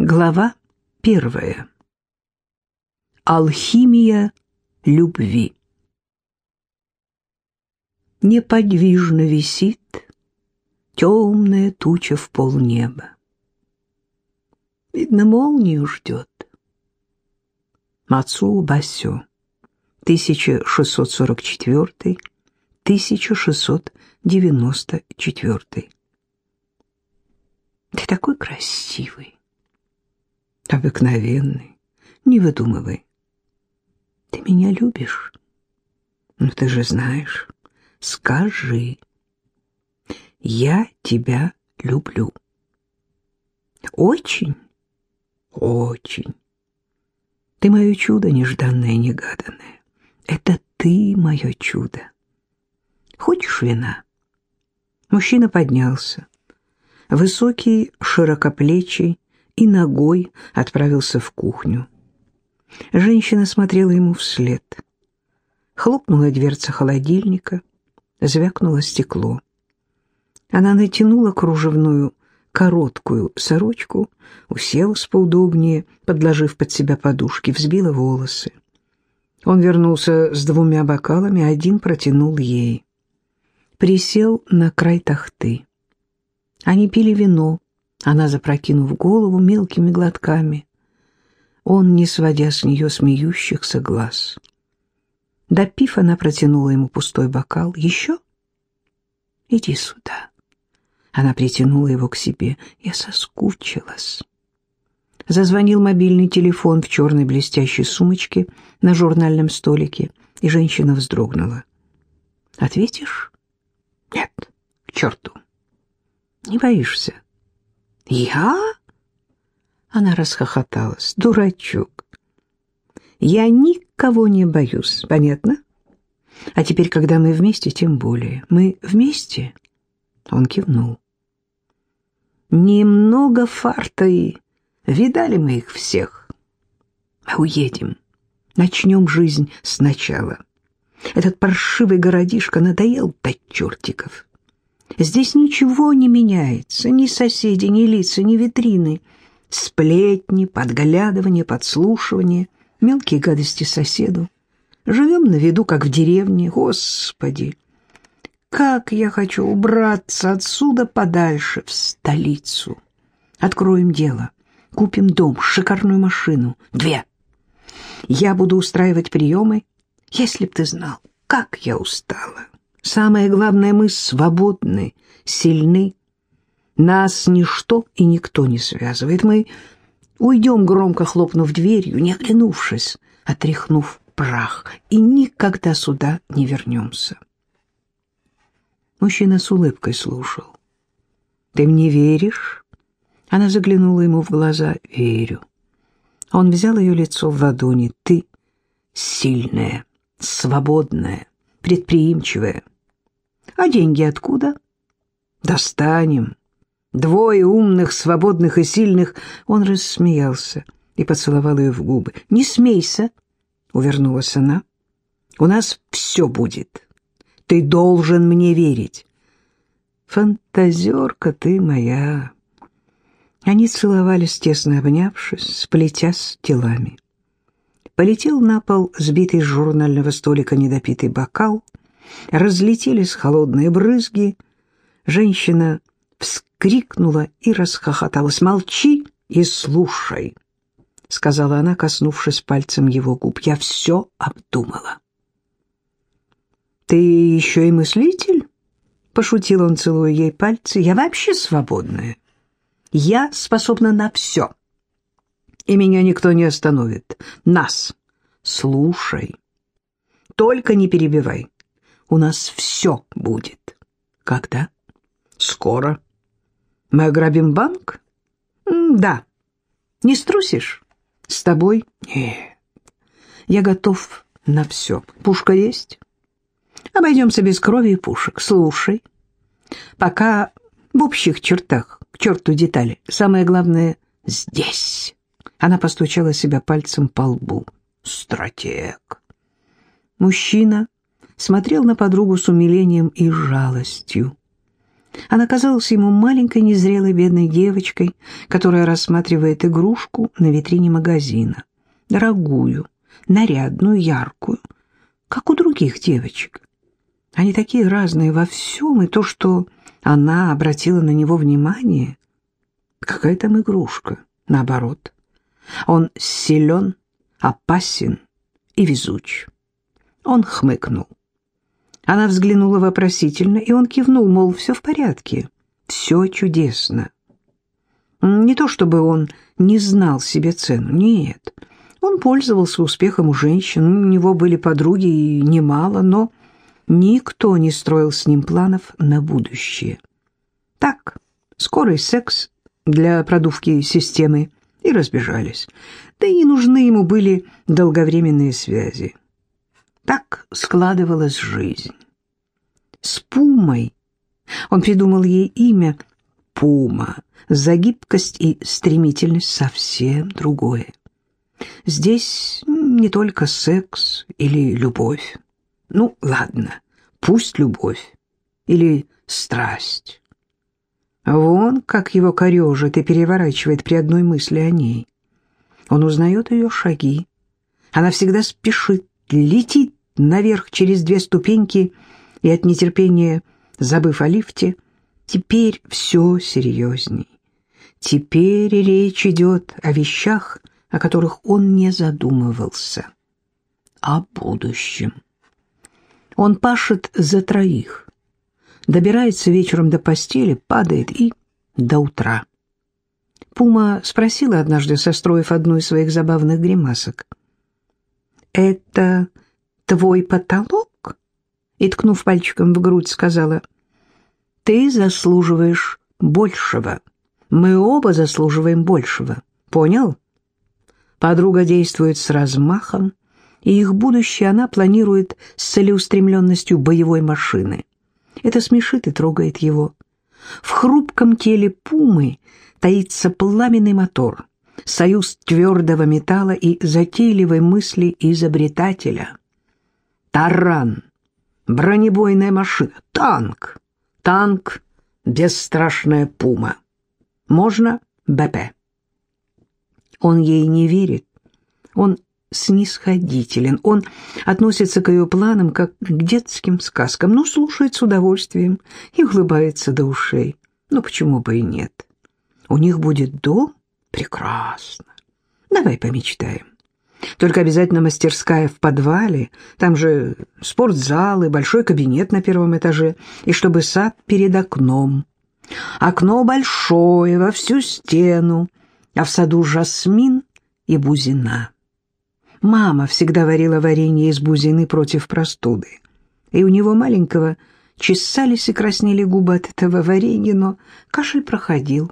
Глава первая. Алхимия любви. Неподвижно висит темная туча в полнеба. Видно, молнию ждет. Мацу Басю, 1644-1694. Ты такой красивый обыкновенный, не выдумывай. Ты меня любишь? Ну, ты же знаешь. Скажи. Я тебя люблю. Очень? Очень. Ты мое чудо нежданное, негаданное. Это ты мое чудо. Хочешь вина? Мужчина поднялся. Высокий, широкоплечий, и ногой отправился в кухню. Женщина смотрела ему вслед. Хлопнула дверца холодильника, звякнуло стекло. Она натянула кружевную короткую сорочку, уселась поудобнее, подложив под себя подушки, взбила волосы. Он вернулся с двумя бокалами, один протянул ей. Присел на край тахты. Они пили вино, она, запрокинув голову мелкими глотками, он, не сводя с нее смеющихся глаз. Допив, она протянула ему пустой бокал. «Еще? Иди сюда». Она притянула его к себе. Я соскучилась. Зазвонил мобильный телефон в черной блестящей сумочке на журнальном столике, и женщина вздрогнула. «Ответишь?» «Нет, к черту». «Не боишься?» «Я?» Она расхохоталась. «Дурачок! Я никого не боюсь, понятно? А теперь, когда мы вместе, тем более. Мы вместе?» Он кивнул. «Немного фарта и... Видали мы их всех. А уедем. Начнем жизнь сначала. Этот паршивый городишко надоел до чертиков». Здесь ничего не меняется, ни соседи, ни лица, ни витрины. Сплетни, подглядывание, подслушивание, мелкие гадости соседу. Живем на виду, как в деревне. Господи, как я хочу убраться отсюда подальше, в столицу. Откроем дело, купим дом, шикарную машину, две. Я буду устраивать приемы, если б ты знал, как я устала. Самое главное, мы свободны, сильны. Нас ничто и никто не связывает. Мы уйдем, громко хлопнув дверью, не оглянувшись, отряхнув прах, и никогда сюда не вернемся. Мужчина с улыбкой слушал. «Ты мне веришь?» Она заглянула ему в глаза. «Верю». Он взял ее лицо в ладони. «Ты сильная, свободная, предприимчивая. А деньги откуда? Достанем. Двое умных, свободных и сильных. Он рассмеялся и поцеловал ее в губы. Не смейся, увернулась она. У нас все будет. Ты должен мне верить. Фантазерка ты моя. Они целовались, тесно обнявшись, сплетясь телами. Полетел на пол сбитый с журнального столика недопитый бокал — разлетелись холодные брызги. Женщина вскрикнула и расхохоталась. «Молчи и слушай», — сказала она, коснувшись пальцем его губ. «Я все обдумала». «Ты еще и мыслитель?» — пошутил он, целуя ей пальцы. «Я вообще свободная. Я способна на все. И меня никто не остановит. Нас. Слушай. Только не перебивай. У нас все будет. Когда? Скоро. Мы ограбим банк? Да. Не струсишь? С тобой? Нет. Я готов на все. Пушка есть? Обойдемся без крови и пушек. Слушай. Пока в общих чертах, к черту детали. Самое главное — здесь. Она постучала себя пальцем по лбу. Стратег. Мужчина смотрел на подругу с умилением и жалостью. Она казалась ему маленькой незрелой бедной девочкой, которая рассматривает игрушку на витрине магазина. Дорогую, нарядную, яркую, как у других девочек. Они такие разные во всем, и то, что она обратила на него внимание, какая там игрушка, наоборот. Он силен, опасен и везуч. Он хмыкнул. Она взглянула вопросительно, и он кивнул, мол, все в порядке, все чудесно. Не то чтобы он не знал себе цену, нет. Он пользовался успехом у женщин, у него были подруги и немало, но никто не строил с ним планов на будущее. Так, скорый секс для продувки системы, и разбежались. Да и не нужны ему были долговременные связи. Так складывалась жизнь. С Пумой он придумал ей имя Пума. За гибкость и стремительность совсем другое. Здесь не только секс или любовь. Ну, ладно, пусть любовь или страсть. Вон как его корежит и переворачивает при одной мысли о ней. Он узнает ее шаги. Она всегда спешит, летит наверх через две ступеньки и от нетерпения, забыв о лифте, теперь все серьезней. Теперь речь идет о вещах, о которых он не задумывался. О будущем. Он пашет за троих. Добирается вечером до постели, падает и до утра. Пума спросила однажды, состроив одну из своих забавных гримасок. «Это твой потолок?» И, ткнув пальчиком в грудь, сказала, «Ты заслуживаешь большего. Мы оба заслуживаем большего. Понял?» Подруга действует с размахом, и их будущее она планирует с целеустремленностью боевой машины. Это смешит и трогает его. В хрупком теле пумы таится пламенный мотор, союз твердого металла и затейливой мысли изобретателя. Таран, бронебойная машина, танк, танк, бесстрашная пума. Можно БП. Он ей не верит, он снисходителен, он относится к ее планам как к детским сказкам, но слушает с удовольствием и улыбается до ушей. Ну, почему бы и нет? У них будет дом? Прекрасно. Давай помечтаем. Только обязательно мастерская в подвале, там же спортзал и большой кабинет на первом этаже, и чтобы сад перед окном. Окно большое, во всю стену, а в саду жасмин и бузина. Мама всегда варила варенье из бузины против простуды, и у него маленького чесались и краснели губы от этого варенья, но кашель проходил.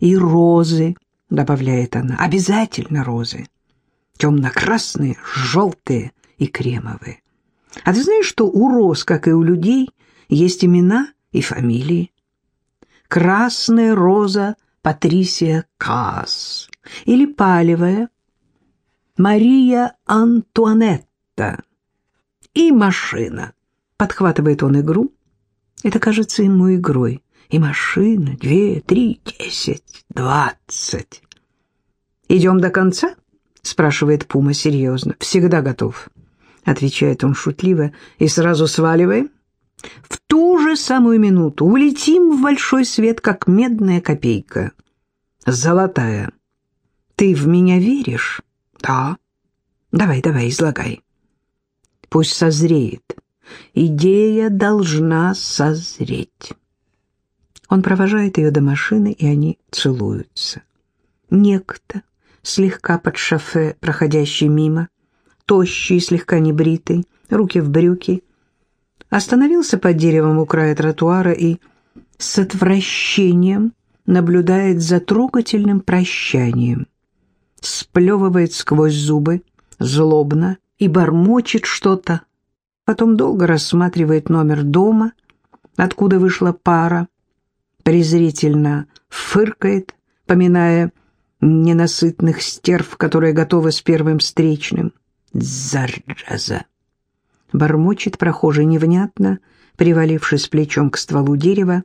И розы, добавляет она, обязательно розы темно-красные, желтые и кремовые. А ты знаешь, что у роз, как и у людей, есть имена и фамилии? Красная роза Патрисия Каас или палевая Мария Антуанетта и машина. Подхватывает он игру. Это кажется ему игрой. И машина, две, три, десять, двадцать. Идем до конца? спрашивает Пума серьезно. «Всегда готов», — отвечает он шутливо, — «и сразу сваливаем». В ту же самую минуту улетим в большой свет, как медная копейка. Золотая. Ты в меня веришь? Да. Давай, давай, излагай. Пусть созреет. Идея должна созреть. Он провожает ее до машины, и они целуются. Некто слегка под шофе, проходящий мимо, тощий, слегка небритый, руки в брюки, остановился под деревом у края тротуара и с отвращением наблюдает за трогательным прощанием, сплевывает сквозь зубы, злобно и бормочет что-то, потом долго рассматривает номер дома, откуда вышла пара, презрительно фыркает, поминая ненасытных стерв, которые готовы с первым встречным. Зараза! Бормочет прохожий невнятно, привалившись плечом к стволу дерева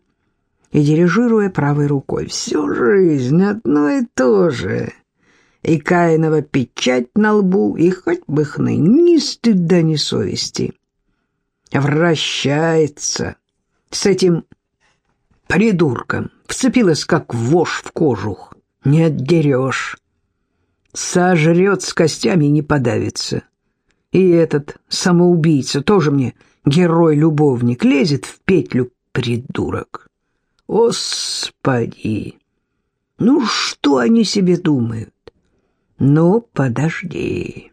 и дирижируя правой рукой. «Всю жизнь одно и то же. И Каинова печать на лбу, и хоть бы хны, ни стыда, ни совести. Вращается. С этим придурком вцепилась, как вошь в кожух. Не отдерешь. Сожрет с костями и не подавится. И этот самоубийца тоже мне герой-любовник лезет в петлю, придурок. Господи! Ну что они себе думают? Ну, подожди.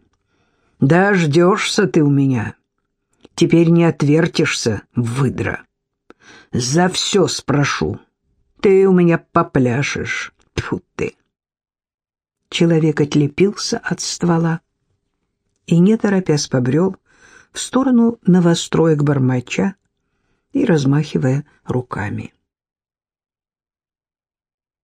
Дождешься ты у меня. Теперь не отвертишься, выдра. За все спрошу. Ты у меня попляшешь. Тьфу ты. Человек отлепился от ствола и, не торопясь, побрел в сторону новостроек Бармача и размахивая руками.